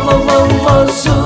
vou, vou, vou,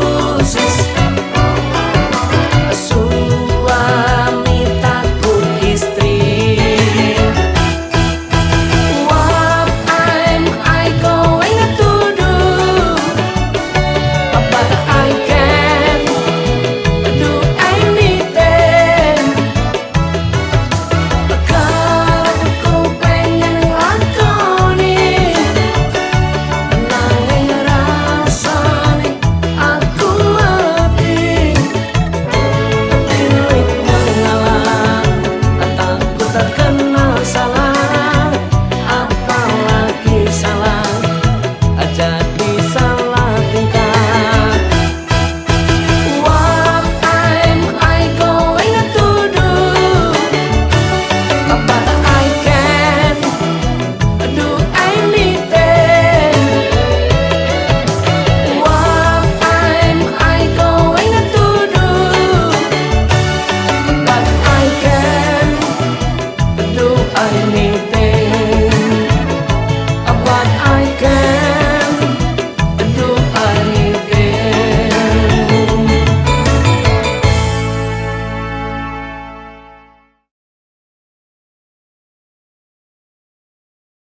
I need